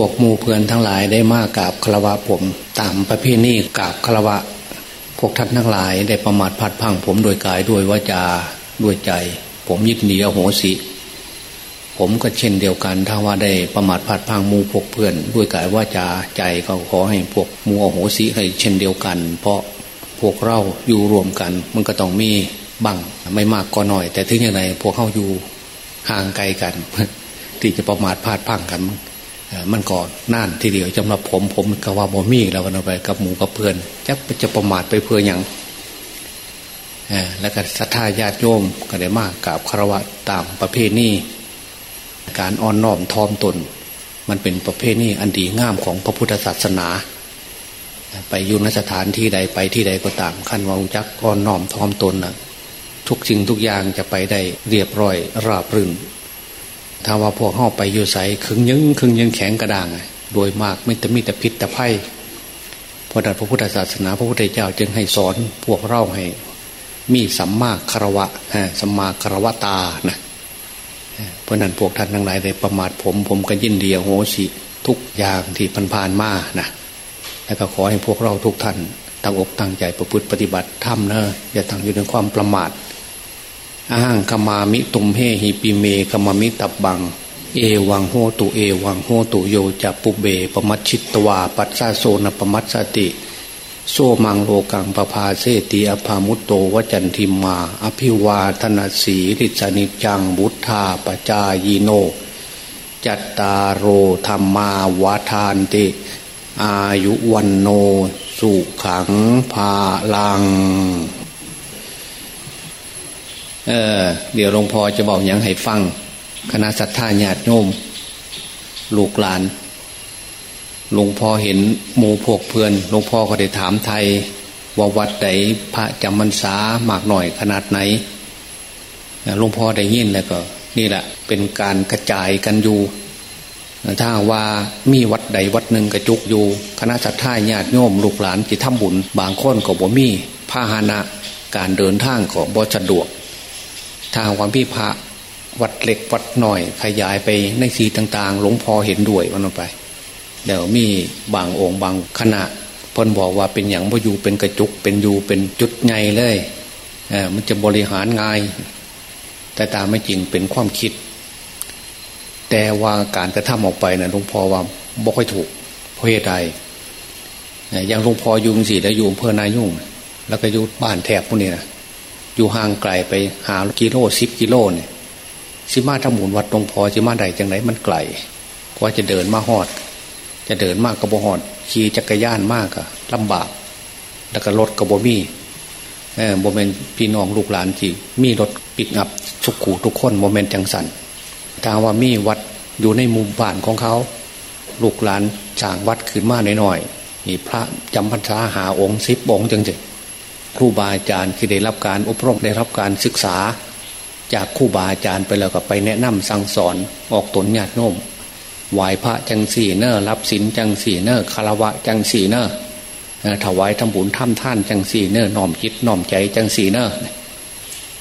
วกมูเพื่อนทั้งหลายได้มากราบคารวะผม ตามประเพณีกราบคารวะ พวกท่านทั้งหลายได้ประมาทพัดพังผมโดยกายด้วยวาจาด้วยใจ ผมยินดีอโหสิผมก็เช่นเดียวกันถ้าว่าได้ประมาทพัดพังมูพวกเพื่อน ด้วยกายว่าจาใจก็ขอให้พวกมูอโหสิให้เช่นเดียวกัน เพราะพวกเราอยู่รวมกัน มันก็ต้องมีบังไม่มากก็น้อย แต่ถึงอย่างไรพวกเขาอยู่ห่างไกลกัน ที่จะประมาทพลาดพังกัน มันก่อนน่านทีเดียวสำหรับผมผมก็ว่าบ่มีแล้วกันไปกับหมูกับเพื่อนจะจะประมาทไปเพื่ออย่างแล้วก็ศรัทธาญาติโยมก็ได้มากกราบคารวะตามประเพณีการอ่อนน้อมทอมตน มันเป็นประเพณีอันดีงามของพระพุทธศาสนา ไปอยู่นสถานที่ใดไปที่ใดก็ตามขั้นวางจักอ่อนน้อมทอมตนนะทุกสิ่งทุกอย่างจะไปได้เรียบร้อยราบรื่น ถ้าว่าพวกเข้าไปอยู่ใสคึงยึงคึงยึงแข็งกระด้างโดยมากไม่แต่มีแต่พิษแต่ไพ่พระดัพระพุทธศาสนาพระพุทธเจ้าจึงให้สอนพวกเราให้ มีสัมมาคารวะสัมมาคารวะตานะเพราะนั้นพวกท่านทั้งหลายได้ประมาทผม ผมก็ยินดีโหสิทุกอย่างที่พันพานมานะแล้วก็ขอให้พวกเราทุกท่านตั้งอกตั้งใจประพฤติปฏิบัติธรรมเนอะอย่าตั้งอยู่ในความประมาท อ้างขมามิตุมเฮหิปิเมขมามิตับบัง เอวังโหตุเอวังโหตุโยจะปุเบปมัชชิตวา ปัสสะโซนปมัสสติ โซมังโลกังปภาเสติอภามุตโตวจันทิมา อภิวาธนาสีริสนิจังบุทธาปจายโน จัตตารโอธรรมาวาทานติ อายุวันโน สุขังภาลัง เออ เดี๋ยวหลวงพ่อจะบอกอย่างให้ฟัง คณะสัตยาญาติโยมลูกหลานหลวงพ่อเห็นหมูพวกเพื่อนหลวงพ่อก็ได้ถามไทย ว่าวัดไหนพระจำพรรษามากหน่อยขนาดไหนหลวงพ่อได้ยินแล้วก็ นี่แหละเป็นการกระจายกันอยู่ถ้าว่ามีวัดใดวัดหนึ่งกระจุกอยู่ คณะสัตยาญาติโยมลูกหลานจิตทำบุญ บางคนก็บ่มีพาหนะ การเดินทางก็บ่สะดวก ทางความพี่พระวัดเล็กวัดหน่อย ขยายไปในสีต่าง ๆ หลวงพ่อเห็นด้วยมันไป เดี๋ยวมีบางองค์บางขณะพนบอกว่าเป็นอย่างว่าอยู่เป็นกระจุกเป็นอยู่เป็นจุดไงเลยเออมันจะบริหารงายแต่ตามไม่จริงเป็นความคิด แต่ว่าการกระทำออกไปนะหลวงพ่อว่าบ่ค่อยถูกเพราะเหตุใดอย่างหลวงพ่อยุงสิแล้วอยู่อำเภอนายุ่ง แล้วก็อยู่บ้านแถบพวกนี้นะ อยู่ห่างไกลไปหากิโลสิบกิโลเนี่ยสิมาทำหมุนวัดตรงพอสิมาใดจังไหนมันไกลกว่าจะเดินมาหอด จะเดินมากกระบหอดขี่จักรยานมากอะลำบาก แล้วก็รถกระบมีเออโมเมนพี่น้องลูกหลานจีมีรถปิดงับทุกขู่ทุกคนโมเมนต์จังสันถ้าว่ามีวัดอยู่ในมุมบ้านของเขา ลูกหลานจางวัดขึ้นมาหน่อยๆมีพระจำพรรษาหาองค์สิบองค์จังจิ ครูบาอาจารย์ที่ได้รับการอบรมได้รับการศึกษา จากครูบาอาจารย์ไปแล้วก็ไปแนะนำสั่งสอนออกตนญาติโน้มไหวพระจังสี่เนอร์รับศีลจังสี่เนอร์คารวะจังสี่เนอร์ถวายทำบุญทำท่านจังสี่เนอร์น้อมคิดน้อมใจจังสี่เนอร์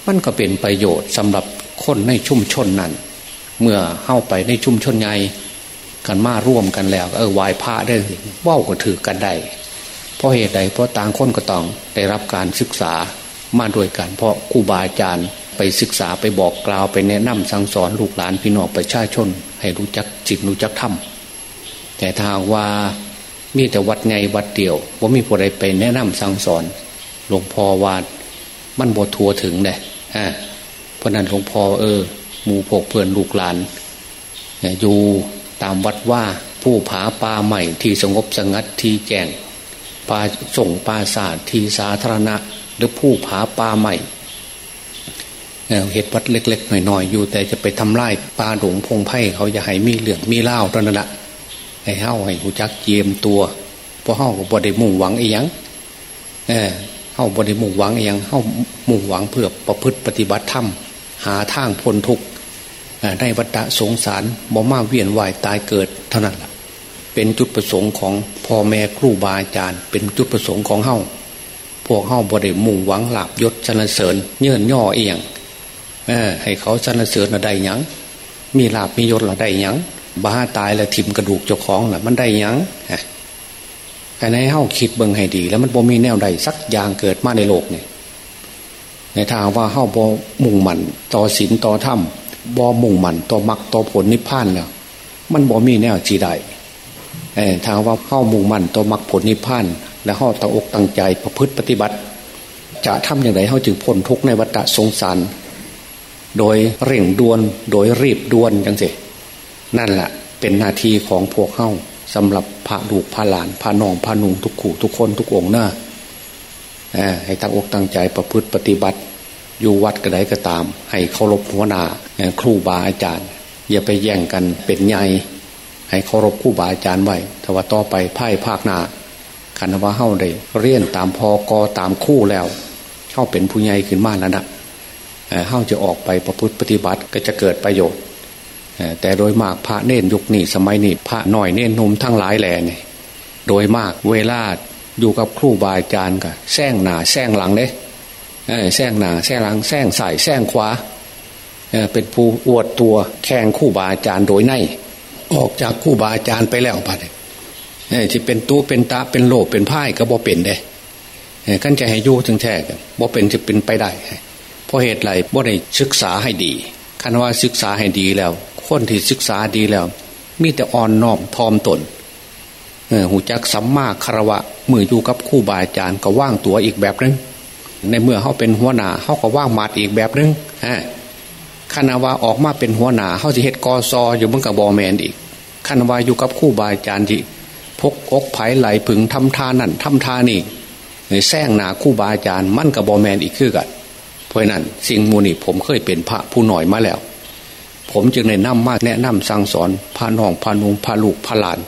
มันก็เป็นประโยชน์สำหรับคนในชุมชนนั้น เมื่อเข้าไปในชุมชนใหญ่กันมาร่วมกันแล้ว เออไหว้พระได้เว่าก็ถือกันได้ เพราะเหตุใดเพราะต่างคนก็ต้องได้รับการศึกษามาด้วยกัน เพราะครูบาอาจารย์ไปศึกษาไปบอกกล่าวไปแนะนำสั่งสอนลูกหลานพี่น้องประชาชน ให้รู้จักจิตรู้จักธรรมแต่ถ้าว่ามีแต่วัดไงวัดเดียวว่ามีผู้ใดไปแนะนำสั่งสอนหลวงพ่อวาดมันบททัวถึงเลยเพราะนั้นหลวงพ่อเออหมู่พกเพื่อนลูกหลานอยู่ตามวัดว่าผู้ผาป่าใหม่ที่สงบสงัดที่แจ้ง ปาส่งปาศาสตร์ทีสาธารณะ หรือผู้ผาป่าใหม่เหตุวัดเล็ก ๆ หน่อยๆอยู่ แต่จะไปทำลายป่าหลงพงไพ่เขาจะให้มีเหลืองมีเล่าตอนนั้นแหละให้เฮ้าให้หูจักเจียมตัวเพราะเฮาบริมุ่งหวังอีหยังเออเฮ้าบริมุ่งหวังอีหยังเฮ้ามุ่งหวังเพื่อประพฤติปฏิบัติธรรม หาทางพ้นทุกข์ได้วัฏสงสารบ่มาเวียนวายตายเกิดเท่านั้นแหละ เป็นจุดประสงค์ของพ่อแม่ครูบาอาจารย์ เป็นจุดประสงค์ของเฮาพวกเฮาบริมุ่งหวังหลับยศชนเสริญเงื่อนย่อเอียงให้เขาชนเสริญระได้ยังมีลาบมียศระได้ยังบ้าตายแล้วทิมกระดูกเจ้าของล่ะมันได้ยังแค่ในเฮ้าคิดเบิ่งให้ดี แล้วมันบ่มีแนวใดสักอย่างเกิดมาในโลกเนี่ยในทางว่าเฮ้าบ่มุ่งมั่นต่อศีลต่อธรรมบ่มุ่งมั่นต่อมรรคต่อผลนิพพานแล้วมันบ่มีแนวจีใด ทางว่าเข้ามุ่งมั่นต่อมรรคผลนิพพาน แล้วเข้าตั้งอกตั้งใจประพฤติปฏิบัติ จะทำอย่างไรเข้าจึงพ้นทุกข์ในวัฏสงสาร โดยเร่งด่วนโดยรีบด่วนจังสินั่นแหละเป็นหน้าที่ของพวกเข้าสำหรับพระลูกพระหลานพระนองพระนุงทุกขู่ทุกคนทุกองหน้าให้ตั้งอกตั้งใจประพฤติปฏิบัติ อยู่วัดกระไดก็ตาม ให้เคารพหัวหน้าครูบาอาจารย์ อย่าไปแย่งกันเป็นใหญ่ ให้เคารพครูบาอาจารย์ไว้ถ้าว่าต่อไปไพ่ภาคหน้าคันว่าเข้าได้เรียนตามพอกอตามคู่แล้วเข้าเป็นผู้ใหญ่ขึ้นมาแล้วนะเข้าจะออกไปประพฤติปฏิบัติก็จะเกิดประโยชน์แต่โดยมากพระเน้นยุคนี้สมัยนี้พระหน่อยเน้นนมทั้งหลายแหล่เนี่ยโดยมากเวลาอยู่กับครูบาอาจารย์ก็แซงหนาแซงหลังเลยแซงหนาแซงหลังแซงใส่แซงขวาเป็นผู้อวดตัวแข่งคู่บาอาจารย์โดยใน ออกจากคู่บาอาจารย์ไปแล้วพัดที่เป็นตู้เป็นตาเป็นโลเป็นพ่ายก็บ่เป็นเด้กันจะให้ยู่ถึงแท้กันบ่เป็นจะเป็นไปได้เพราะเหตุไรบ่ได้ศึกษาให้ดีคันว่าศึกษาให้ดีแล้ว คนที่ศึกษาดีแล้ว มีแต่อ่อนน้อมทอมตนหูจักสัมมาคารวะมืออยู่กับคู่บาอาจารย์ก็ว่างตัวอีกแบบนึงในเมื่อเขาเป็นหัวหน้าเขาก็ว่างมาดอีกแบบนึงฮะ คณะว่าออกมาเป็นหัวหน้าเขาจะเฮ็ดกอซออยู่บนกับบอแมนอีกคณะว่าอยู่กับคู่บาอาจารย์ที่พกอกไผ่ไหลผึงทำทานั่นทำทานี่แซงหนาคู่บาอาจารย์มั่นกับบอแมนอีกคือกันเพราะนั้นสิ่งมูนี่ผมเคยเป็นพระผู้หน่อยมาแล้ว ผมจึงในน้ำมากแนะนำสั่งสอนพาน้องพานุงพาลูกพาหลาน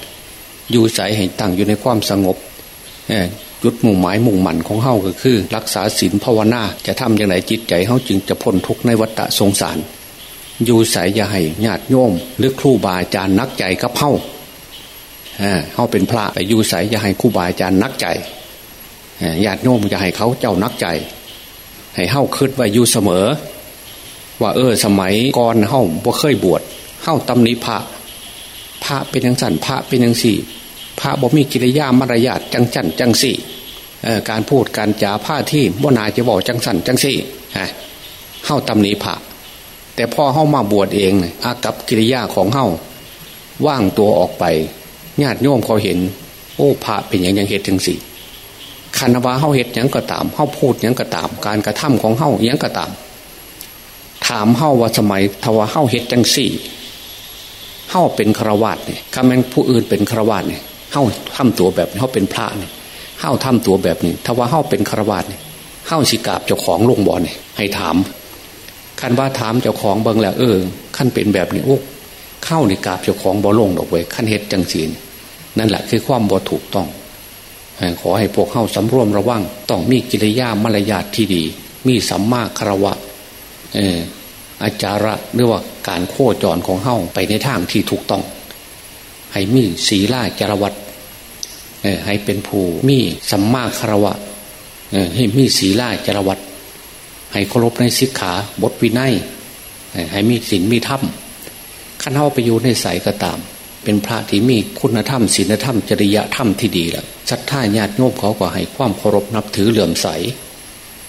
อยู่ใสให้ตั้งอยู่ในความสงบจุดมุ่งหมายมุ่งหมั่นของเฮาก็คือ รักษาศีลภาวนาจะทำอย่างไรจิตใจเฮาจึงจะพ้นทุกข์ในวัฏสงสาร อยู่ใสยาให้ญาติโยม หรือครูบาอาจารย์นักใจกับเฮาเฮาเป็นพระแต่อยู่ใสยาให้ครูบาอาจารย์นักใจญาติโยมอย่าให้เขาเจ้านักใจ ให้เฮาคิดไว้อยู่เสมอ ว่าเออสมัยก่อนเฮาบ่เคยบวชเฮาตำหนิพระ พระเป็นยังสั่นพระเป็นยังสี่ พระบ่มีกิริยามารยาทจังจันจังสี่การพูดการจาผ้าที่บ่นาจะบอกจังสันจังสี่ฮะเข้าตำหนิพระ แต่พ่อเข้ามาบวชเองอากับกิริยาของเข้าว่างตัวออกไปญาติโยมเขาเห็น โอ้พระเป็นอย่างยังเหตุจังสี่คานวาเข้าเหตุยังก็ตามเข้าพูดยังก็ตาม การกระทำของเข้ายังก็ตาม ถามเข้าว่าสมัยทว่าเข้าเหตุจังสี่เข้าเป็นครวาสเนี่ยคำแม่งผู้อื่นเป็นครวาสเนี่ยเข้าทำตัวแบบเขาเป็นพระเนี่ยเข้าทำตัวแบบนี้ถ้าว่าเข้าเป็นคารวาสเนี่ยเข้าสิกาบเจ้าของลงบ่อเนี่ยให้ถาม คันว่าถามเจ้าของเบิงแล้วเออขั้นเป็นแบบนี้โอ้เข้าในกาบเจ้าของบ่ลงดอกเว้ยขั้นเฮ็ดจังสีนนั่นแหละคือความบ่ถูกต้องขอให้พวกเข้าสำรวมระวังต้องมีกิริยามารยาทที่ดี มีสัมมาคารวะเอออาจาระหรือว่าการโคจรของเข้าไปในทางที่ถูกต้อง ให้มีศีลาจารวัตให้เป็นผู้มีสัมมาคารวะให้มีศีลาจารวัต ให้เคารพในสิกขาบทวินัยให้มีศีลมีธรรมขั้นเข้าไปอยู่ในใสก็ตาม เป็นพระที่มีคุณธรรมศีลธรรม จริยธรรมที่ดีแล้วศรัทธาญาติโยมเขาก็ให้ความเคารพนับถือเหลื่อมใส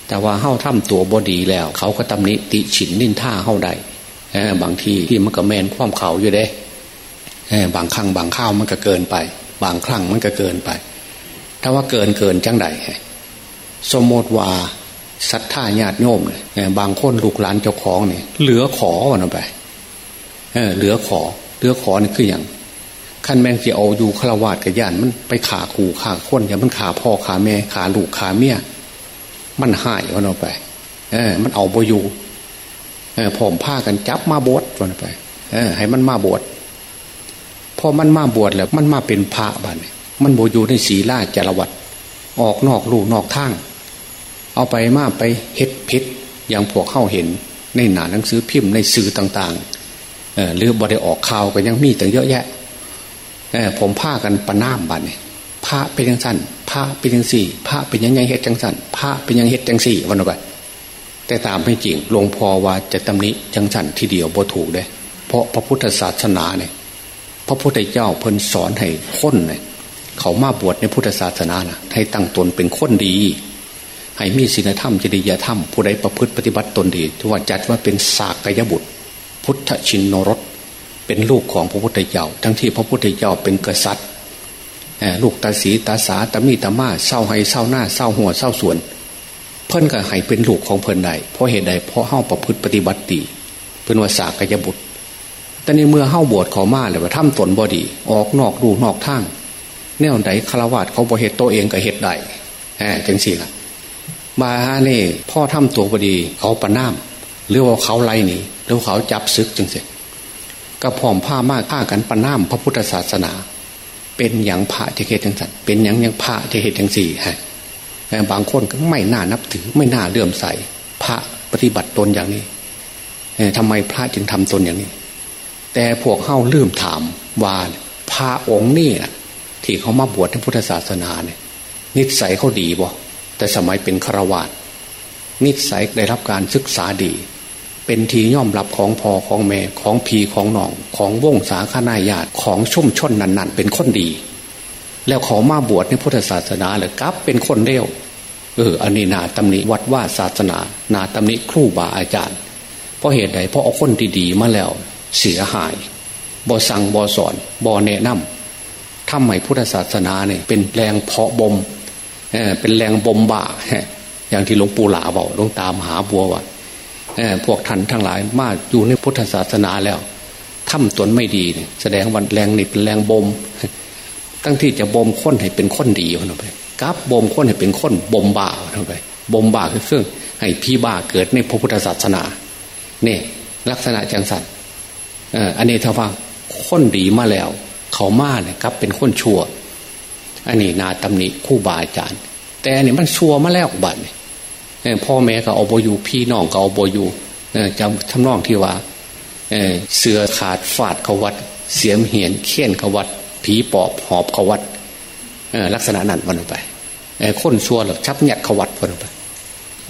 แต่ว่าเข้าถ้ำตัวบดีแล้ว เขาก็ตำหนิติฉินนินท่าเข้าได้บางทีที่มันก็แมนความเขาอยู่เด้บางครั้งบางข้าวมันก็เกินไป บางครั้งมันก็เกินไป ถ้าว่าเกินเกินจังใดสมมติว่า ศรัทธาญาติโยมเนี่ยบางคนลูกหลานเจ้าของเนี่ยเหลือขอวันไปเออเหลือขอเหลือขอนี่คืออย่างขั้นแมงจะเอาอยู่ฆราวาสกับญาติมันไปขาขู่ขาคนอย่างมันขาพ่อขาแม่ขาลูกขาเมียมันหายวันไป เออ มันเอาบอยู่เออผมผ้ากันจับมาบวชวันไป เออ ให้มันมาบวชพอมันมาบวชแล้ว มันมาเป็นพระบ้านมันโบอยู่ในศีลาจารวัตออกนอกลูนอกทาง เอาไปมาไปเฮ็ดพิษอย่างพวกเข้าเห็นในหนาหนังสือพิมพ์ในสื่อต่างๆเออหรือบริออกข่าวก็ยังมีตั้งเยอะแยะผมผ้ากันปน้ามบ้านเนี่ยพระเป็นยังสั้นพระเป็นยังสี่ พระเป็นยังไงเฮ็ดจังสั้นพระเป็นยังเฮ็ดจังสี่วันไปแต่ตามไม่จริงหลวงพ่อว่าจะตำหนิจังสั้นทีเดียวบ่ถูกเลยเพราะพระพุทธศาสนาเนี่ยพระพุทธเจ้าเพิ่นสอนให้คนเนี่ยเขามาบวชในพุทธศาสนานะให้ตั้งตนเป็นคนดี ให้มีศีลธรรมจริยธรรม ผู้ใดประพฤติปฏิบัติตนดีทว่าจัดว่าเป็นสากยบุตร พุทธชินนรสเป็นลูกของพระพุทธเจ้า ทั้งที่พระพุทธเจ้าเป็นกษัตริย์ลูกตาสีตาสาตามีตามาเศร้าให้เศร้าหน้าเศร้าหัวเศร้าส่วน เพิ่นก็ให้เป็นลูกของเพิ่นใดเพราะเหตุใดเพราะเฮ้าประพฤติปฏิบัติดีเป็นว่าสากยบุตรแต่ในเมื่อเฮ้าบวชขอมาเลยว่าทำตนบอดี ออกนอกดูนอกทางแนวไหนคารวะเขาบอเหตุตัวเองกับเหตุใดแหมจังสี่ละ มาฮะนี่พ่อทำตัวบดี เขาประนามหรือว่าเขาไล่หนีหรือเขาจับซึกจังสิก็พร้อมผ้ามากผ้ากันประนามพระพุทธศาสนา เป็นอย่างพระจะเหตุจังสันเป็นอย่างยังพระจะเหตุจังสี่ฮะบางคนก็ไม่น่านับถือไม่น่าเลื่อมใส พระปฏิบัติตนอย่างนี้ทำไมพระจึงทำตนอย่างนี้ แต่พวกเข้าลืมถามว่าพระองค์นี่นะที่เขามาบวชในพุทธศาสนาเนี่ยนิสัยเขาดีบ่ แต่สมัยเป็นฆราวาสนิสัยได้รับการศึกษาดี เป็นทีย่อมรับของพอของแม่ของพีของน้องของวงสาขานายาติของชุ่มชนนันๆ เป็นคนดี แล้วขามาบวชในพุทธศาสนาเลยกับเป็นคนเร็วเอออันนี้นาตำหนิวัดว่าศาสนา นาตำหนิครูบาอาจารย์ เพราะเหตุใดเพราะเอาคนดีๆมาแล้ว เสียหายบ่สั่งบ่สอนบ่แนะนำทำให้พุทธศาสนาเนี่ยเป็นแรงเพาะบ่ม เป็นแรงบ่มบ่าอย่างที่หลวงปู่หลาบอกหลวงตามหาบัวว่าพวกท่านทั้งหลายมาอยู่ในพุทธศาสนาแล้วทำตนไม่ดีเนี่ยแสดงวันแรงนี่เป็นแรงบ่มตั้งที่จะบ่มค้นให้เป็นคนดีเข้าไปกับบ่มค้นให้เป็นคนบ่มบ่าเข้าไปบ่มบ่าคือเครื่องให้พี่บ้าเกิดในพระพุทธศาสนาเนี่ยลักษณะจังสัตว์อันนี้ถ้าว่าคนดีมาแล้ว เขามาเนี่ยครับเป็นคนชั่ว อันนี้นาตำหนิคู่บาอาจารย์ แต่อันนี้มันชัวมาแล้วบัดพ่อแม่ก็เอาโบยูพี่น้องก็เอาโบยูจำทำนองที่ว่าเสือขาดฟาดเขาวัด เสียมเหียนเขี้ยนเขาวัด ผีปอบหอบเขาวัดลักษณะนั้นวันไปคนชัวหรอชับแงกเขาวัดวันไป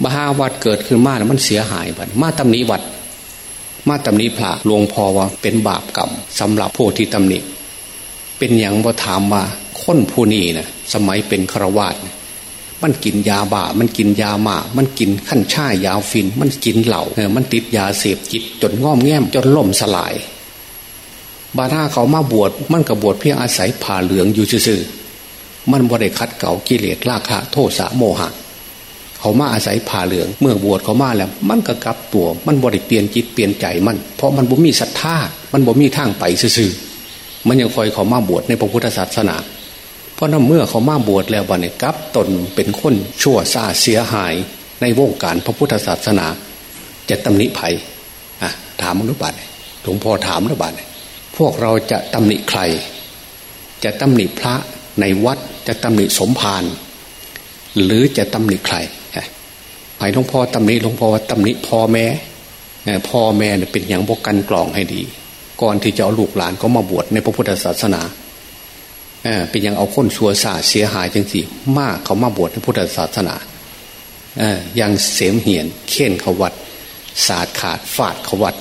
บาวัดเกิดขึ้นมาแล้วมันเสียหายบัดมาตำหนิวัด มาตำหนิพระหลวงพ่อว่าเป็นบาปกรรมสำหรับผู้ที่ตำหนิเป็นอย่างว่าถามว่า คนผู้นี้นะสมัยเป็นฆราวาสมันกินยาบ้ามันกินยาหมา มันกินขั้นช่ายาฟิน มันกินเหล่ามันติดยาเสพจิตจนง่อมแง้มจนล่มสลาย บาท่าเขามาบวชมันกับบวชเพียงอาศัยผ่าเหลืองอยู่ซื่อมันบริคัดเก่ากิเลสราคะโทษสะโมหะ เขามาอาศัยผ่าเหลือง เมื่อบวชเขามาแล้ว มันก็กลับตัว มันบริเปลี่ยนจิตเปลี่ยนใจมัน เพราะมันบ่มีศรัทธามันบ่มีทางไปซื่อมันยังคอยเขามาบวชในพระพุทธศาสนา เพราะนั้นเมื่อเขามาบวชแล้ววันนี้กลับตนเป็นคนชั่วซาเสียหายในวงการพระพุทธศาสนา จะตำหนิไผ่อะถามหรือเปล่าหลวงพ่อถามหรือเปล่าพวกเราจะตำหนิใคร จะตำหนิพระในวัดจะตำหนิสมภารหรือจะตำหนิใครไผ่หลวงพ่อตำหนิหลวงพ่อว่าตำหนิพ่อแม่พ่อแม่เป็นอย่างบกกันกล่องให้ดี ก่อนที่จะเอาลูกหลานเขามาบวชในพระพุทธศาสนา เป็นอย่างเอาคนชัวซาเสียหายจังสิมากเขามาบวชในพุทธศาสนาอย่างเสมเหียนเข่นเขาวัดศาสตร์ขาดฟาดเขาวัด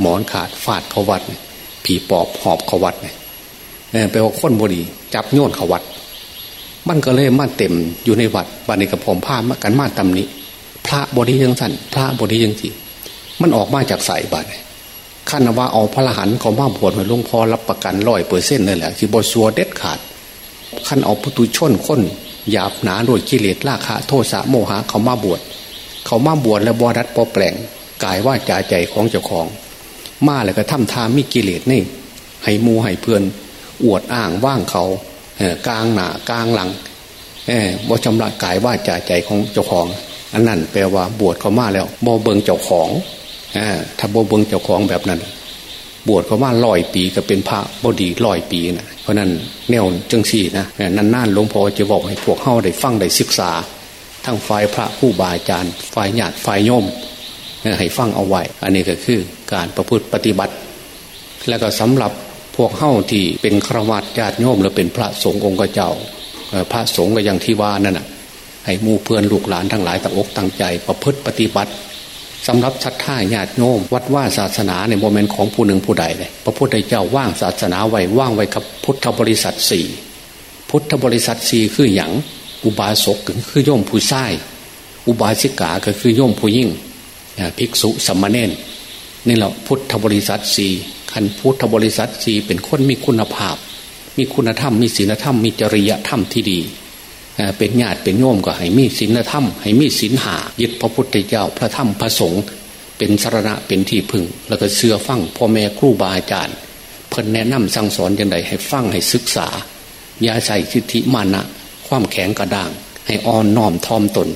หมอนขาดฟาดเขาวัดผีปอบหอบเขาวัดแปลว่าคนบดีจับโยนเขาวัด มันก็เลยมาเต็มอยู่ในวัดบันนี้กับผมผ้ามากันมาตำนี้ พระบดียังสั้นพระบดียังจีมันออกมาจากใส่บัตร ขั้นว่าเอาพระหันเขามาบวชหลวงพ่อรับประกันร้อยเปอร์เซ็นต์เลยแหละคือบชัวเด็ดขาดขั้นเอาพุตุชนค้นหยาบหนาโดยกิเลสราคะ โทษะโมหะเขามาบวชเขามาบวชแล้วบวรัดปอแปลงกายว่าจ่าใจของเจ้าของ มาแล้วก็ทำทามีกิเลสนี่ให้มูให้เพื่อน อวดอ้างว่างเขากลางหนากลางหลังบ่ชำระกายว่าจ่าใจของเจ้าของ อันนั้นแปลว่าบวชเขามาแล้วบ่เบิงเจ้าของ ถ้าบ่เบิงเจ้าของแบบนั้น บวชเขามาลอยปีก็เป็นพระบดีลอยปีนะเพราะนั้นแนวจังสี่นะนั่นๆหลวงพ่อจะบอกให้พวกเข้าได้ฟังได้ศึกษา ทั้งฝ่ายพระผู้บาอาจารย์ฝ่ายญาติฝ่ายโยมให้ฟังเอาไว้ อันนี้ก็คือการประพฤติปฏิบัติ แล้วก็สำหรับพวกเข้าที่เป็นครวัตญาติโยมแล้วเป็นพระสงฆ์องค์เจ้า พระสงฆ์ก็อย่างที่ว่านั่นน่ะให้มู่เพื่อนลูกหลานทั้งหลายตั้งอกตั้งใจ ประพฤติปฏิบัติ สำหรับชัดท่าญาติโยมวัดว่าศาสนาในโมเมนต์ของผู้หนึ่งผู้ใดเลยพระพุทธเจ้าว่างศาสนาไว้ว่างไว้กับพุทธบริษัทสี่พุทธบริษัทสี่คืออย่างอุบาสกคือโยมผู้ชาย อุบาสิกาก็คือโยมผู้ยิ่งภิกษุสัมมาเนนนี่เราพุทธบริษัทสี่ขันพุทธบริษัทสี่เป็นคนมีคุณภาพ มีคุณธรรมมีศีลธรรมมีจริยธรรมที่ดี เป็นญาติเป็นโยมก็ให้มีศีลธรรมให้มีศีลหายึดพระพุทธเจ้าพระธรรมพระสงฆ์เป็นสารณะเป็นที่พึ่ง แล้วก็เชื่อฟังพ่อแม่ครูบาอาจารย์ เพิ่นแนะนำสั่งสอนยังไงให้ฟังให้ศึกษาอย่าใส่สิทธิมานะ ความแข็งกระด้าง ให้อ่อนน้อมทอมตน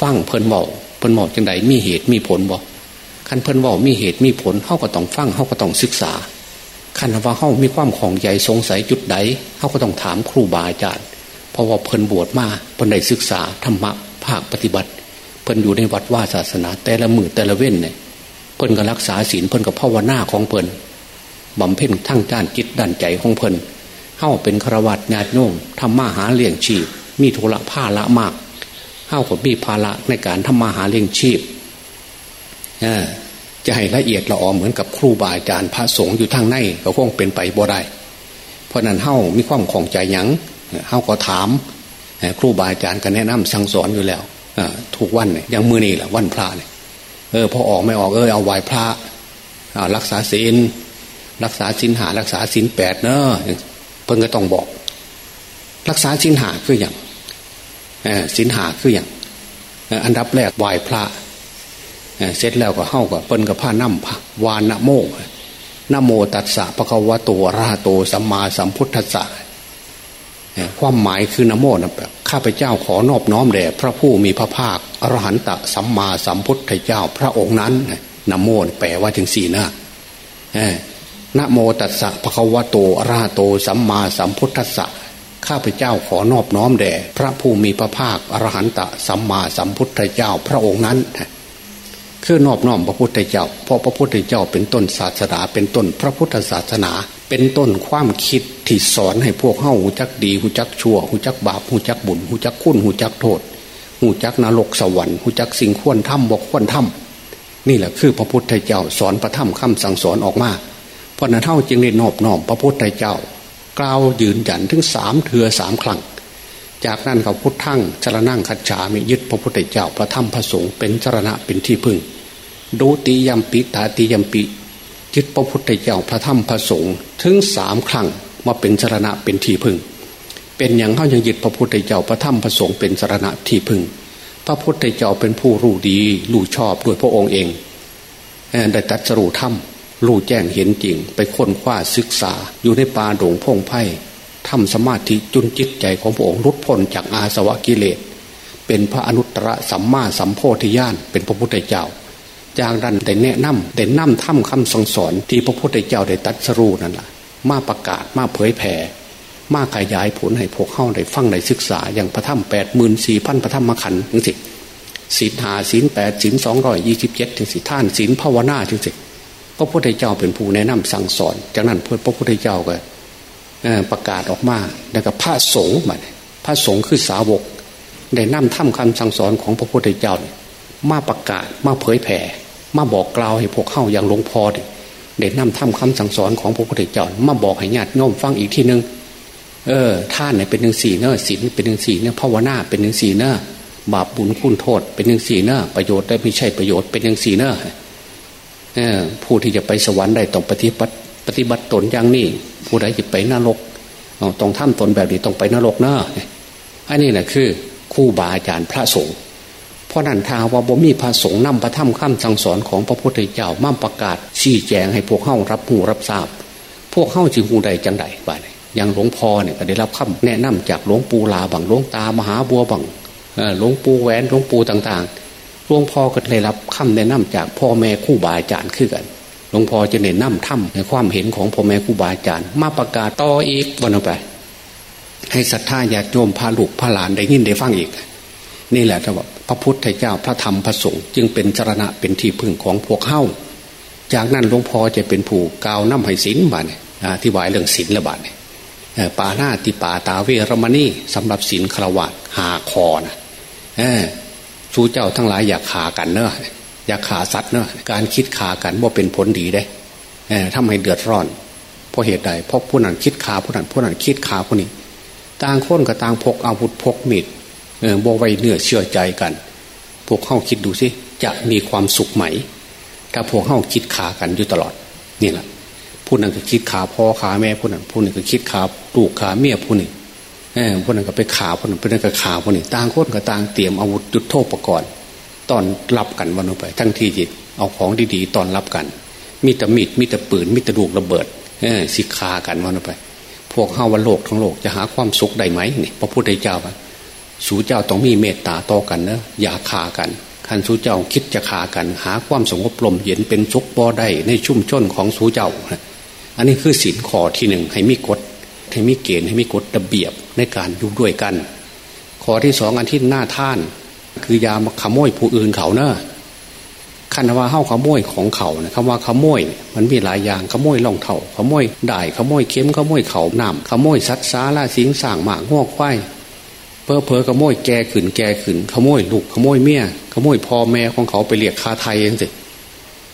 ฟังเพิ่นบอกเพิ่นบอกยังไงมีเหตุมีผลบอกขันเพิ่นบอกมีเหตุมีผลเขาก็ต้องฟังเขาก็ต้องศึกษาขันว่าเขามีความของใหญ่สงสัยจุดใดเขาก็ต้องถามครูบาอาจารย์ เพราะว่าเพิ่นบวชมาเพิ่นได้ศึกษาธรรมะภาคปฏิบัติ เพิ่นอยู่ในวัดว่าศาสนา แต่ละมือแต่ละเว้นเนี่ยเพิ่นก็รักษาศีลเพิ่นก็ภาวนาของเพิ่นบำเพ็ญทั้งด้านจิตด้านใจของเพิ่นเข้าเป็นฆรวาสญาติโยมทำมาหาเลี้ยงชีพ มีธุระผ้าละมากเข้ากับมีภาระในการทำมาหาเลี้ยงชีพจะให้ละเอียดละออเหมือนกับครูบาอาจารย์พระสงฆ์อยู่ทางในก็คงเป็นไปบ่ได้เพราะนั้นเข้ามีความของใจยัง เขาก็ถามครูบาอาจารย์ก็แนะนำสั่งสอนอยู่แล้วถูกวันเนี่ยยังมือนี่แหละวันพระเนี่ยเออพอออกไม่ออกเออเอาไหวพระรักษาศีลรักษาศีลหารักษาศีลแปดเนอะเพิ่งก็ต้องบอก รักษาศีลหาคืออย่างศีลหาคืออย่างอันดับแรกไหวพระเสร็จแล้วก็เข้ากับเปิ้นกับผ้าน้ำวานนะโมนะโมตัสสะปะคะวะโตระหะโตสัมมาสัมพุทธัสสะ ความหมายคือนโมนะแบบข้าพเจ้าขอนอบน้อมแด่พระผู้มีพระภาคอรหันตสัมมาสัมพุทธเจ้าพระองค์นั้นนโมแปลว่าถึงสี่นะนะโมตัสสะภะคะวะโตอราโตสัมมาสัมพุทธัสสะข้าพเจ้าขอนอบน้อมแด่พระผู้มีพระภาคอรหันตสัมมาสัมพุทธเจ้าพระองค์นั้น คือนอบน้อมพระพุทธเจ้า เพราะพระพุทธเจ้าเป็นต้นศาสนา เป็นต้นพระพุทธศาสนา เป็นต้นความคิดที่สอนให้พวกเฮ้าหูจักดีหูจักชั่วหูจักบาปหูจักบุญหูจักคุณหูจักโทษหูจักนรกสวรรค์หูจักสิ่งควรทำบอกควรทำนี่แหละคือพระพุทธเจ้าสอนประธรรมคำสั่งสอนออกมาเพราะนั้นเท่าจึงได้นอบน้อมพระพุทธเจ้ากล่าวยืนยันถึงสามเถือสามครั้งจากนั้นเขาพุทธังจรนั่งขัดฉามียึดพระพุทธเจ้าพระธรรมพระสงฆ์เป็นจรณะเป็นที่พึ่ง ดูติยมปิตาติยมปิยึดพระพุทธเจ้าพระธรรมพระสงฆ์ถึงสามครั้งมาเป็นสรณะเป็นที่พึ่ง เป็นอย่างเขายังยึดพระพุทธเจ้าพระธรรมพระสงฆ์เป็นสรณะที่พึ่ง พระพุทธเจ้าเป็นผู้รู้ดีรู้ชอบด้วยพระองค์เองได้ตัดสรุธรรมรู้แจ้งเห็นจริง ไปค้นคว้าศึกษาอยู่ในป่าดงพงไพ่ทำสมาธิจุนจิตใจของพระองค์รุดพ้นจากอาสวะกิเลส เป็นพระอนุตตรสัมมาสัมโพธิญาณเป็นพระพุทธเจ้า จากนั้นแต่แนะนำแต่นำถ้ำคำสั่งสอน ที่พระพุทธเจ้าได้ตัดสรูนั่นแหละมาประกาศมาเผยแผ่มาขยายผลให้พวกเข้าได้ฟังได้ศึกษา อย่างพระธรรมแปดหมื่นสี่พันพระธรรมขันธ์ถึงสิศีลหาศีลแปดศีลสองร้อยยี่สิบเจ็ดถึงสิท่านศีลภาวนาถึงสิพระพุทธเจ้าเป็นผู้แนะนำสั่งสอน จากนั้นพระพุทธเจ้าก็ประกาศออกมาแล้วก็พระสงฆ์มาพระสงฆ์คือสาวก ได้นำถ้ำคำสั่งสอนของพระพุทธเจ้ามาประกาศมาเผยแผ่ มาบอกกล่าวให้พวกเข้าอย่างหลวงพ่อเด็ดนำทำคำสั่งสอนของพระพุทธเจ้ามาบอกให้ญาติโยมฟังอีกทีหนึ่งเออท่านเนี่ยเป็นหนึ่งสี่เนอศีลเป็นหนึ่งสี่เนอภาวนาเป็นหนึ่งสี่เนอบาปบุญคุณโทษ เป็นหนึ่งสี่เนอประโยชน์ได้ไม่ใช่ประโยชน์เป็นหนึ่งสี่เนอเออผู้ที่จะไปสวรรค์ได้ต้องปฏิบัติปฏิบัติตนอย่างนี้ผู้ใดจะไปนรกต้องทำตนแบบนี้ต้องไปนรกเนออันนี้แหละคือคู่บาอาจารย์พระสงฆ์ เพราะนั้นทางว่าบ่มีพระสงฆ์นำพระธรรมคำสั่งสอนของพระพุทธเจ้ามาประกาศชี้แจงให้พวกเข้ารับหูรับทราบ พวกเข้าจึงหูใดจังใดบ้างอย่างหลวงพ่อเนี่ยก็ได้รับคำแนะนำจากหลวงปู่ลาบังหลวงตามหาบัวบังหลวงปู่แหวนหลวงปู่ต่างๆหลวงพ่อก็ได้รับคำแนะนำจากพ่อแม่คู่บาอาจารย์ขึ้นกันหลวงพ่อจะเน้นนำถ้ำในความเห็นของพ่อแม่คู่บาอาจารย์ มาประกาศต่ออีกวันไป ให้ศรัทธาญาติโยมพาลูกพาหลานได้ยินได้ฟังอีก นี่แหละท่านบอกพระพุทธเจ้าพระธรรมพระสงฆ์จึงเป็นจรณะเป็นที่พึ่งของพวกเข้าจากนั้นหลวงพ่อจะเป็นผู้กาวน้ำให้ศีลบาเนี่ยที่วายเรื่องศีลละบาเนี่ยปาหน้าติปาตาเวรมณีสำหรับศีลครวะหาคอนะสู้เจ้าทั้งหลายอยากขากันเนอะอย่าขาสัตว์เนาะการคิดขากันว่าเป็นผลดีได้ทำให้เดือดร้อนเพราะเหตุใดเพราะผู้นั้นคิดขาผู้นั้นผู้นั้นคิดขาผู้นี้ ต่างคนกับต่างพกอาวุธพกมีด บไว้เนื้อเชื่อใจกัน พวกเข้าคิดดูสิจะมีความสุขไหม ถ้าพวกเข้าคิดขากันอยู่ตลอดนี่แหละผู้นั้นก็คิดขาพ่อขาแม่ผู้นั้นผู้นึงก็คิดขาลูกขาเมียผู้นึงผู้นั้นก็ไปขาผู้นั้นผู้นั้นก็ขาผู้นี้ต่างคนกับต่างเตรียมอาวุธยุดโทษประกอบตอนรับกันวันออกไป ทั้งที่จิตเอาของดีๆตอนรับกัน มีแต่มีดมีแต่ปืนมีแต่ลูกระเบิดเออสิคากันวันออกไป พวกเข้าวันโลกทั้งโลกจะหาความสุขได้ไหมนี่พระพุทธเจ้า สู่เจ้าต้องมีเมตตาต่อกันนะอย่าขากันคันสู่เจ้าคิดจะขากัน หาความสงบลมเย็นเป็นสุขบ่ได้ในชุ่มชนของสู่เจ้าอันนี้คือสินข้อที่หนึ่งให้มีกฎให้มีเกณฑ์ให้มีกฎระเบียบในการอยู่ด้วยกันข้อที่สองอันที่หน้าท่าน คือยามาขโมยผู้อื่นเขาเนอะคันว่าเข้าขโมยของเขานะคำว่าขโมย มันมีหลายอย่างขโมยล่องเท่าขโมยได้ขโมยเข็มขโมยเขาน้ำขโมยสัตว์สาล่าสิงสางหมากงอกไฟ อเพอขโมยแกขืนแกขืนขโมยลูกขโมยเมียขโมยพ่อแม่ของเขาไปเรียกคาไทยเองสิ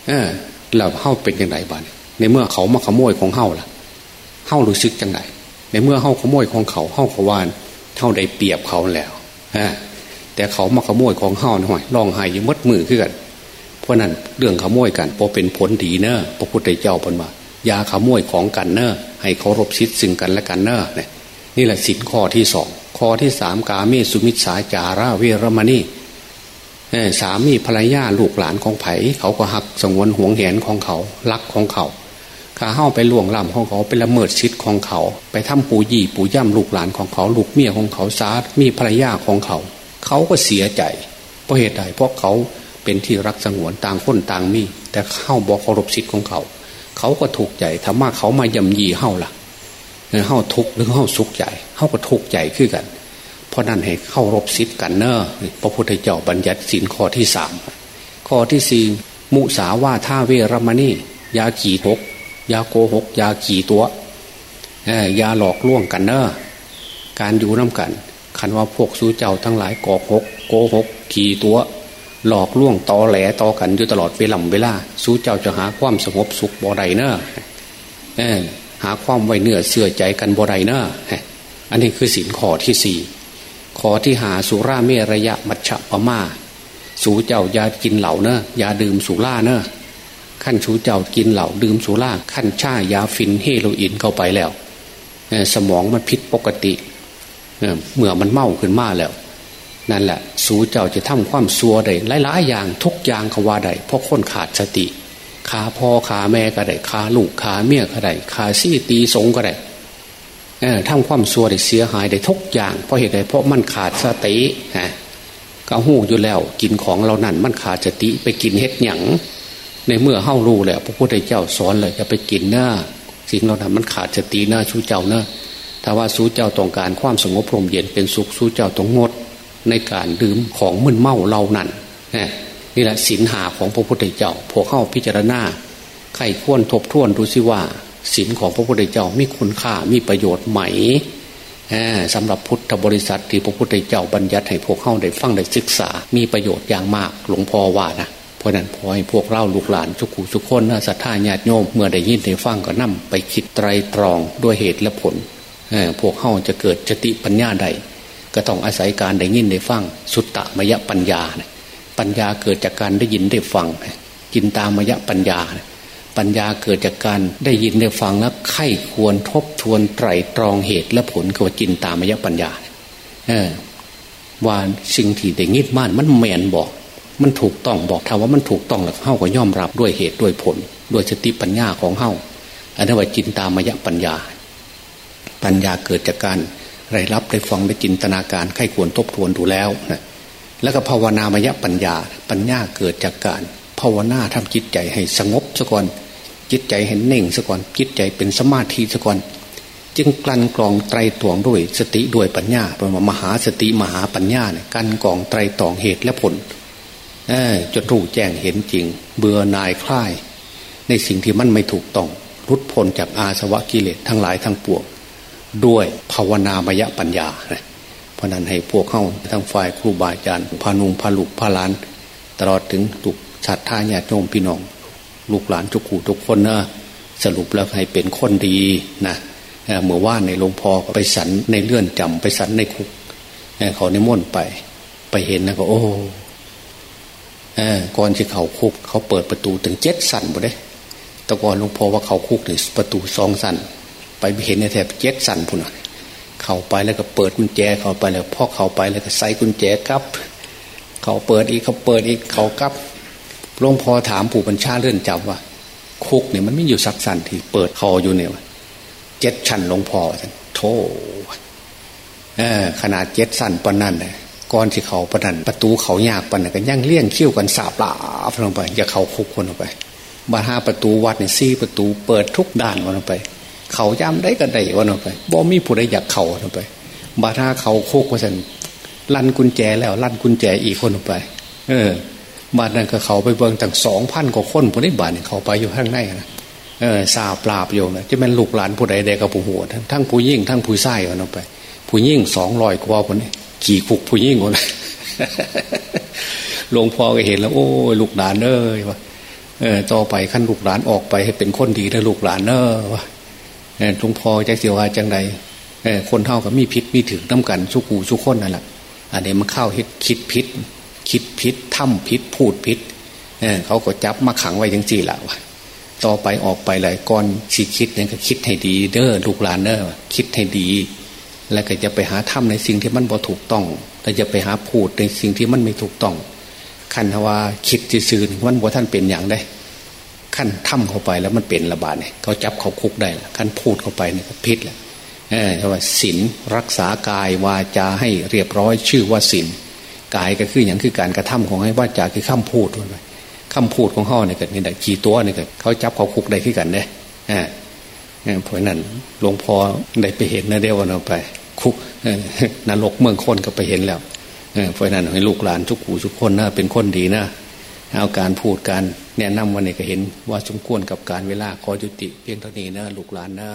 เออแล้วเข้าเป็นยังไงบ้างในเมื่อเขามาขโมยของเข้าล่ะเข้ารู้สึกจังไงในเมื่อเข้าขโมยของเขาเข้าขวานเข้าได้เปรียบเขาแล้วอแต่เขามาขโมยของเฮ้าหน่อยลองหายยังมัดมือขึ้นกันเพราะนั้นเรื่องขโมยกันพอเป็นผลดีเนอะพระพุทธเจ้าพูดมาอย่าขโมยของกันเนอะให้เคารพชิดซึ่งกันและกันเนอะเนี่ยนี่แหละสินข้อที่สอง ข้อที่สามกาเมสุมิสาจาราเวรมณีสามีภรรยาลูกหลานของไผ่เขาก็หักสงวนห่วงแหนของเขารักของเขาข้าเข้าไปล่วงล้ำของเขาไปละเมิดชิดของเขา ไปทำปูยี่ปูย่ำลูกหลานของเขา ลูกเมียของเขาสามีภรรยาของเขา เขาก็เสียใจ เพราะเหตุใดเพราะเขาเป็นที่รักสงวนต่างคนต่างมี แต่เข้าบอกเคารพสิทธิ์ของเขา เขาก็ถูกใจถ้ามาเขามายำยีเข้าล่ะ เข้าทุกหรือเข้าสุขใจเข้าก็ทุกใจขึ้นกัน เพราะนั้นให้เข้ารบสิทธิ์กันเนอะพระพุทธเจ้าบัญญัติสินข้อที่สามข้อที่สี่มุสาว่าท่าเวรมณียาขี่หกยาโกหก ยาขี่ตัวยาหลอกล่วงกันเนอะการอยู่น้ากันคันว่าพวกสู้เจ้าทั้งหลายกอกหก โกหก ขี่ตัว หลอกล่วงตอแหลตอกันอยู่ตลอดเวลาเวลาสู้เจ้าจะหาความสงบสุขบ่ได้เนอะ หาความไว้เนื้อเสื่อใจกันบ่ได้เนอะอันนี้คือสินขอที่สี่ขอที่หาสุราเมระยะมัชฌะปมาสูเจ้าอย่ากินเหล่าเนอะอย่าดื่มสุราเนอะขั้นสูเจ้ากินเหล่าดื่มสุราขั้นช่ายาฟินเฮโรอีนเข้าไปแล้วสมองมันผิดปกติเมื่อมันเมาขึ้นมาแล้ว นั่นแหละ สูเจ้าจะทำความซัวได้หลายๆอย่างทุกอย่างเขาว่าได้เพราะคนขาดสติ ขาพ่อขาแม่ก็ได้ขาลูกขาเมียก็ได้ขาซี่ตีสงก็ได้ทำความซัวได้เสียหายได้ทุกอย่าง เพราะเหตุใดเพราะมันขาดสติฮะก็หูอยู่แล้วกินของเรานั่นมันขาดสติไปกินเฮ็ดหยังในเมื่อเฮ้ารู้แล้วพระพุทธเจ้าสอนเลยจะไปกินหน้าสิ่งเราทำมันขาดสติหน้าชูเจ้าเน้าถ้าว่าสู้เจ้าต้องการความสงบพรมเย็นเป็นสุขสู้เจ้าต้องงดในการดื่มของมึนเมาเหล่านั้น นี่แหละสินหาของพระพุทธเจ้าพวกเข้าพิจารณาใครควรทบทวนดูสิว่าสินของพระพุทธเจ้ามีคุณค่ามีประโยชน์ไหมสำหรับพุทธบริษัทที่พระพุทธเจ้าบัญญัติให้พวกเข้าได้ฟังได้ศึกษา มีประโยชน์อย่างมากหลวงพ่อว่านะเพราะนั้นพอให้พวกเล่าลูกหลานทุกขู่ทุกคนนะศรัทธาญาติโยมเมื่อได้ยินได้ฟังก็นั่มไปคิดไตรตรองด้วยเหตุและผลพวกเข้าจะเกิดจติปัญญาใดก็ต้องอาศัยการได้ยินได้ฟังสุตตะมยปัญญา ปัญญาเกิดจากการได้ยินได้ฟังจินตามยะปัญญา ปัญญาเกิดจากการได้ยินได้ฟังแล้วไข้ควรทบทวนไตรตรองเหตุและผลกับจินตามยะปัญญาว่าสิ่งที่ได้ยินม่านมันแมนบอก มันถูกต้องบอกถ้าว่ามันถูกต้องแล้วเข้าก็ย่อมรับด้วยเหตุด้วยผล ด้วยสติปัญญาของเข้าอันนั้นว่าจินตามยะปัญญา ปัญญาเกิดจากการได้รับได้ฟังได้จินตนาการไข้ควรทบทวนดูแล้วนะ แล้วก็ภาวนามยปัญญา ปัญญาเกิดจากการภาวนาทำจิตใจให้สงบซะก่อน จิตใจเห็นเน่งซะก่อนจิตใจเป็นสมาธิซะก่อน จึงกลั่นกรองไตรตวงด้วยสติด้วยปัญญาเป็นมหาสติมหาปัญญาเนี่ยกันกรองไตรตองเหตุและผลจนรู้แจ้งเห็นจริง เบื่อนายคลาย ในสิ่งที่มันไม่ถูกต้องรุดพ้นจากอาสวะกิเลสทั้งหลายทั้งปวงด้วยภาวนามยปัญญา เพราะนั้นให้พวกเข้าทั้งฝ่ายครูบาอาจารย์พานุงพาลุกพาลาน ตลอดถึงตุกศรัทธาญาติโยมพี่น้อง ลูกหลานทุกขู่ทุกคนนะสรุปแล้วให้เป็นคนดีนะเมื่อว่าในหลวงพ่อไปสันในเลื่อนจำไปสันในคุกเขาในม่นไป ไปเห็นนะก็ โอ้ก่อนที่เขาคุก เขาเปิดประตูถึงเจ็ดสันหมดเลยแต่ก่อนหลวงพ่อว่าเขาคุกถึงประตูสองสันไปเห็นในแถบเจ็ดสันพุ่น เข้าไปแล้วก็เปิดกุญแจเข้าไปแล้วพอเข้าไปแล้วก็ใส่กุญแจครับเขาเปิดอีกเขาเปิดอีกเขากับหลวงพ่อถามผู้บัญชาเลื่อนจำว่า คุกเนี่ยมันไม่อยู่สักสันที่เปิดคออยู่เนี่ยเจ็ดชั้นหลวงพ่อท่านโธ่ขนาดเจ็ดสั้นปนนั่นเลยก่อนที่เขาปนันประตูเขายากปนันกันย่างเลี่ยงคิ้วกันสาบลาบลงไปอย่าเขาคุกคนออกไปบาห้าประตูวัดเนี่ยซี่ประตูเปิดทุกด้านวันไป เขาย่ำได้ก็ได้วันออกไปบ่มีผู้ใดอยากเขานออกไปบาห้าเขาโคกว่าสันลั่นกุญแจแล้วลั่นกุญแจอีกคนออกไป เออบาดนั้นก็เขาไปเบิ่งตั้งสองพันกว่าคนผู้ได้บาดเนี่ยเขาไปอยู่ข้างในนะเออซาปราบโยมจะเป็นลูกหลานผู้ใดใดกับผู้หัวทั้งผู้ยิ่งทั้งผู้ไส้กันออกไป ผู้ยิ่งสองร้อยกว่าคนนี้ขี่คุกผู้ยิ่งคนหลวงพ่อก็เห็นแล้ว โอ้ลูกหลานเอ้ยวะเออต่อไปขั้นลูกหลานออกไปให้เป็นคนดีนะลูกหลานเอ้ยวะ หลวงพ่อจะเสียว่าจังใดคนเท่ากับมีพิษมีถึงน้ากันสุกูสุคนนั่นแหละอันนี้มันเข้าคิดพิษคิดพิษถ้ำพิษพูดพิษเเขาก็จับมาขังไว้ยังจีละวะต่อไปออกไปหลายก้อนสิคิดเนี่ยก็คิดให้ดี เด้อลูกหลานเด้อคิดให้ดี แล้วก็จะไปหาถ้ำในสิ่งที่มันบ่ถูกต้องแต่จะไปหาพูดในสิ่งที่มันไม่ถูกต้องขั้นว่าคิดซื่อมันบ่ท่านเป็นอย่างได้ ขั้นถ้ำเข้าไปแล้วมันเป็นระบาดเนี่ยเขาจับเขาคุกได้ขั้นพูดเข้าไปเนี่ยพิษแหละเออว่าศีลรักษากายวาจาให้เรียบร้อยชื่อว่าศีลกายก็คืออย่างคือการกระทำของให้วาจาคือคำพูดไปคำพูดของเขาเนี่ยเกิดนี่แหละขี่ตัวเนี่ยเกิดเขาจับเขาคุกได้ขึ้นกันเนี่ยเพราะนั้นหลวงพ่อได้ไปเห็นนะเดียววันเอาไป คุกนรกเมืองคนก็ไปเห็นแล้วเพราะนั้นให้ลูกหลานทุกขู่ทุกคนนะเป็นคนดีนะเอาการพูดการ แนะนำวันนี้ก็เห็นว่าสมควรกับการเวลาขอจุติ เพียงเท่านี้นะลูกหลานนะ